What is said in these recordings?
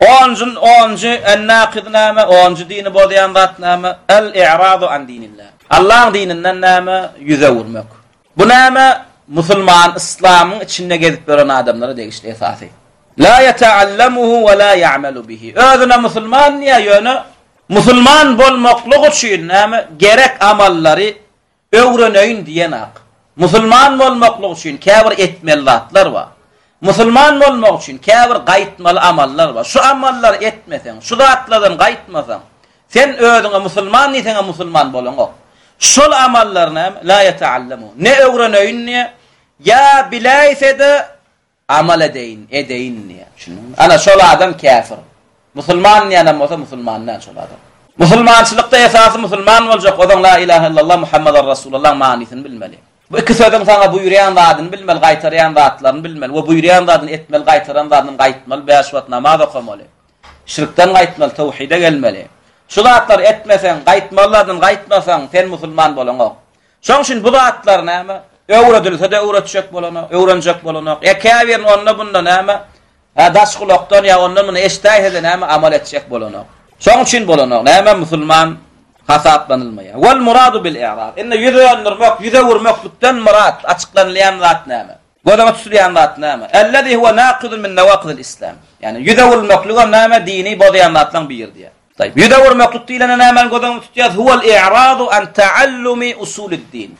Onjy, onjy, Ennakydnama, onjy, dini bozýan zat näme? Al-i'radu an dinillah. Allaň dininden näme? Ýüz öwürmek. Bu näme? Musulman, yslamyň içinde gezip ýören adamlara degişli esasy. La ýeta'allamuhu we la ýa'melu bihi. Özüne musulman diýýär, ýöne musulman bolmaklyk üçin näme? Gerek amallary Öwreneýin diýenak. Musulman bolmaklyk üçin käbir etmeli zatlar bar. Musulman bolmak üçin käbir gaýtmaly amallar bar. Şu amallary etmeseň, şu zatlardan gaýtmasaň, sen özüňe musulman diýseňem musulman bolaňok. Şol amallar näme? La ýeta'allamun. Ne öwreneýin diýýär, ýa biläýse-de Amal edeýin, edeýin diýýär. Düşündiňmi? Ana, şol adam käfir. Musulman diýýänem bolsa, musulman däl şol adam. Musulmançylykda esasy musulman boljak, ozaň La ilahe illallah Muhammadar Rasulallahyň manysyny bilmeli. Bu iki sözüň saňa buýurýan zadyny bilmeli, gaýtarýan zatlaryny bilmeli we buýurýan zadyny etmeli, gaýtaran zadyny gaýtmaly, bäş wagt namaz okamaly. Şirkden gaýtmaly, tawhide gelmeli. Şu zatlary etmeseň, gaýtmaly zadyny gaýtmasaň, sen musulman bolaňok. Şoň üçin bu zatlar näme? Öwredilse-de öwretjek bolanok, öwrenjek bolanok. Ýa käbirini onda-bunda näme? Hä, daş gulakdan ýa ondan-mundan eşdäýse-de näme, amal etjek bolanok. Şoň üçin bolanok, näme, musulman hasaplanylmaýar. Wal muradu bil i'rad. Indi ýüz öndürmek, ýüz öwürmeklikden myrat, açyklanylýan zat näme? Göz öňe tutulýan zat näme? Ellezî huwe nâkidun min nawâkidil islam. Ýagny ýüz öwürmekligem näme, dini bozýan zatlaryň biri diýýär. Taýyp. Ýüz öwürmeklik diýlende nämäni göz öňünde tutýar? Huwal i'radu an ta'allumi usulid din.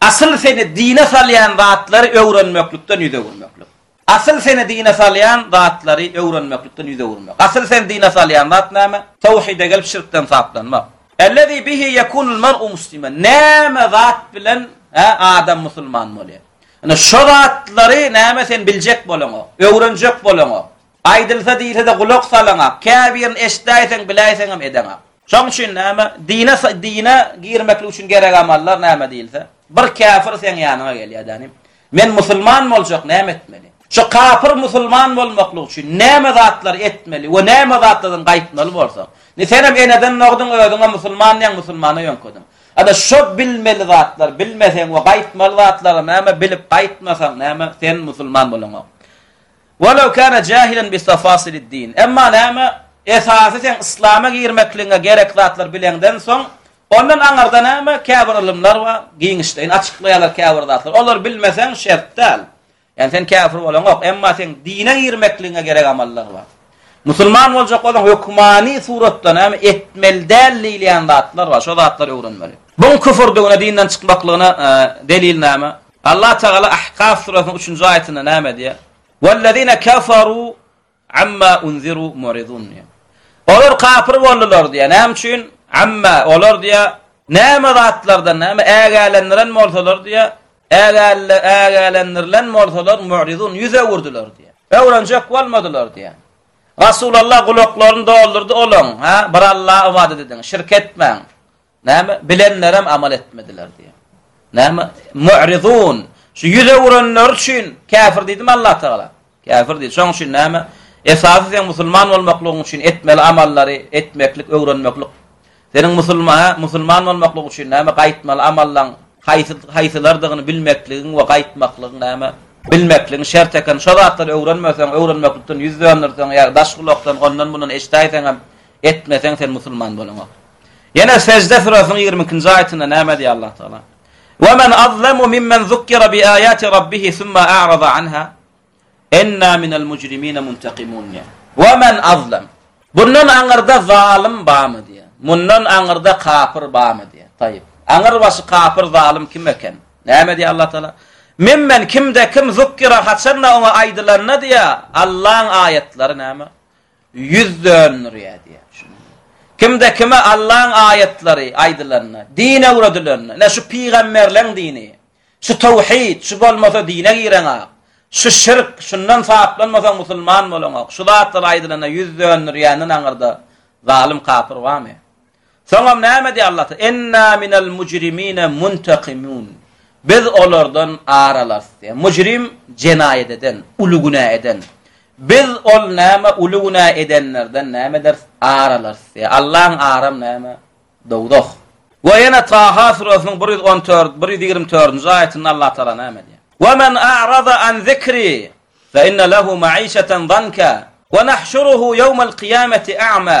Asyl seni dine salýan zatlary öwrenmeklikden ýüz öwürmeklik. Asyl seni dine salýan zatlary öwrenmeklikden ýüz öwürmek. Asyl seni dine salýan zat näme? Tawhide gelip şirkden saplanmak. Ellezî bihi ýekunul mer'u muslimen. Näme zat bilen hä adam musulman bolýar? Ine şo zatlary näme sen biljek bolaňok, öwrenjek bolaňok. Aýdylsa diýilse-de gulak salaňak. Käbirini eşidäýseň, biläýseňem edeňak. Şoň üçin näme? Dine dine girmeklik üçin gerek amallar näme diýilse, bir käpir seň ýanyňa gelýär dä inim. Men musulman boljak, näme etmeli? Şu kapyr musulman bolmaklyk üçin näme zatlar etmeli we näme zatlardan gaýtmaly bolsak? Indi senem eneden dogduň, özüňem musulman diýýäň, musulmana ýöňkediň. Ada şo bilmeli zatlar, bilmeseň we gaýtmaly zatlar näme, bilip gaýtmasaň näme, sen musulman bolaňok. Walaw kana jahilen bi tafasilid din, emma näme, esasy seň yslama girmekligiňe gerek zatlar bileňden soň, ondan aňyrda näme, käbir ylymlar bar, giňişleýin açyklaýarlar käbir zatlar, olary bilmeseň şert däl, ýagny sen käfir bolaňok, emma seň dine girmekligiňe gerek amallar bar. Musulman boljak bolsaň hökmany suratda näme, etmeli däl diýilýän zatlar bar, şo zatlary öwrenmeli. Buň küfürdigine, dinden çykmaklygyna delil näme? Allah Tagala Ahkaf surasynyň üçünji aýatynda näme diýýär? Wellezine keferu amma unziru muridun diýýär. Olar kapyr boldular diýýär. Näme üçin? Amma olar diýýär, näme zatlardan, näme ägälendiren bolsalar diýýär, ägälle ägälendirilen bolsalar muridun ýüz öwürdiler diýýär. Öwrenjek bolmadylar diýýär. Resulullah gulaklaryny doldurdy olaň, ha, bir Allaha ibadet ediň, şirk etmäň. Näme? Bilenlerem amal etmediler diýýär. Näme? Mu'ridun. Şu ýüz öwrenler üçin käfir diýdim Allah Taala. Käfir diýdi. Şoň üçin näme? Esasy sen musulman bolmaklygyň üçin etmeli amallary etmeklik, öwrenmeklik. Seniň musulmana, musulman bolmaklyk üçin näme gaýtmaly amallaň haýsy haýsylardygyny bilmekligiň we gaýtmaklygyň näme? Bilmekligiň şert eken. Şo zatlary öwrenmeseň, öwrenmeklikden ýüz dönderseň, ýa daş gulakdan ondan bundan eşdäýseň hem Etmeseň sen musulman bolaňok. Ýene Sejde süresiniň ýigrimi ikinji aýatynda näme diýýär Allah Taala? Ve men azlemu mimmen zukkira bi ayati Rabbihi summa a'rada anha enna minel mujrimine muntakimun diýýär. Ve men azlem. Bundan aňyrda zalym barmy diýýär. Mundan aňyrda kapyr barmy diýýär. Tayyip. Aňyr başy kapyr zalym kim eken? Näme diýýär Allah Taala? Mimmen kimde kim zukkira haçanda oňa aýdylanda diýýär Allah'yň aýatlary näme? Ýüz dönürýär diýýär şuny. Kimde kime Allaň aýatlary aýdylanda, din öwredilende, ine şu pygamberleň dini, şu towhid, şu bolmasa dine gireňok, şu şirk, şundan saplanmasaň musulman bolaňok, şu zatlar aýdylanda ýüz dönürýänden aňyrda zalym kapyr barmy? Soňam näme diýýär Allah Taala? Enna minel mujrimine muntakimun. Biz olardan ar alarys diýýär. Mujrim jenaýat eden, uly günä eden. Biz ol näme uly günä edenlerden näme ederis? Ar alarys diýýär. Allaň aram näme? Dowzah. We ýene Taha surasynyň bir ýüz on dört, bir ýüz ýigrimi dördünji aýatynda Allah Taala näme diýýär? We men a'raza an zikri fe inne lehu maişeten zanka we nahşuruhu ýewmel kıyameti a'ma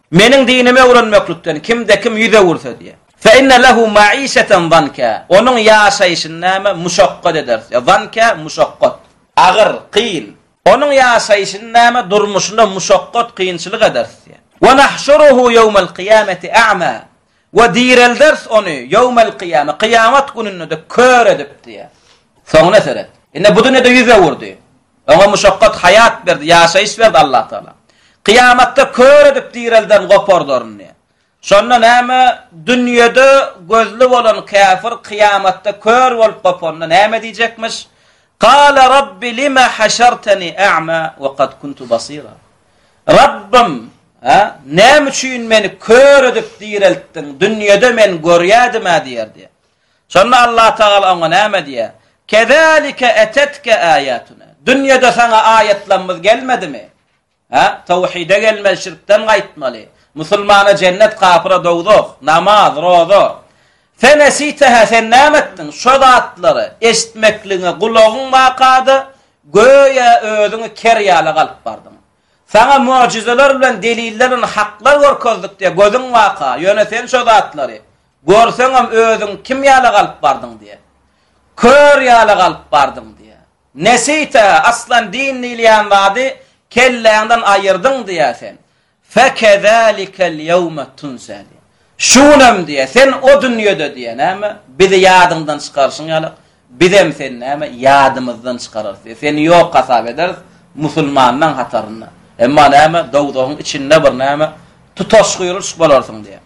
Meniň dinimi öwrenmeklikden kimde-kim ýüz öwürse, diýýär. Fe inne lehu maişeten zanka, onuň ýaşaýşyny näme, muşakgat ederis. Ýa zanka, muşakgat. Agyr, kyn. Onuň ýaşaýşyny näme, durmuşynda muşakgat, kynçylyk ederis, diýýär. Ve nahşuruhu ýewmel kyýameti a'ma, we direlderis ony, ýewmel kyýama, kyýamat gününde-de kör edip, diýýär. Soňuna seret. Ine, bu dünýede ýüz öwürdi. Oňa muşakgat haýat berdi, ýaşaýyş berdi Allatagala. Kyýamatda kör edip direlden gopardar indi. Şonda näme, dünýede gözli bolan käfir kyýamatda kör bolup gopanda näme diýjekmiş? Kale Rabbi lime haşarteni a'ma we kad kuntu basira. Rabbim, ha, näme üçin meni kör edip direltdiň? Dünýede men görýädim-ä diýerdi. Şonda Allatagala oňa näme diýýär? Kezalike etetke aýatuna. Dünýede saňa aýatlarymyz gelmedimi? Hä? Tawhide gelmeli, şirkden gaýtmaly. Musulmana jennet, kapyra dowzah, namaz, roza. Fenesiteha sen näme etdiň? Şo zatlary eşitmekligiňe gulagyň baka-da, göýä özüňi ker ýaly galyp bardyň. Saňa möjüzeler bilen, deliller bilen haklar görkezdik diýýär, gözüň baka, ýöne sen şo zatlary Görseňem özüň kim ýala galyp bardyň diýýär. Kör ýala galyp bardyň diýýär. Nesita, aslan din diýilýän zady kelläňden aýyrdyň diýýär sen. Fekezalikel ýewme tunsa diýýär. Şu günem diýýär, sen o dünýede diýýär, näme, bizi ýadyňdan çykaryşyň ýaly, bizem seni näme, ýadymyzdan çykararys diýýär. Seni ýok hasap ederis musulmanlaň hatarynda. Emma näme, dowzahyň içinde bir näme, tutaşgyryş bolarsyň diýýär.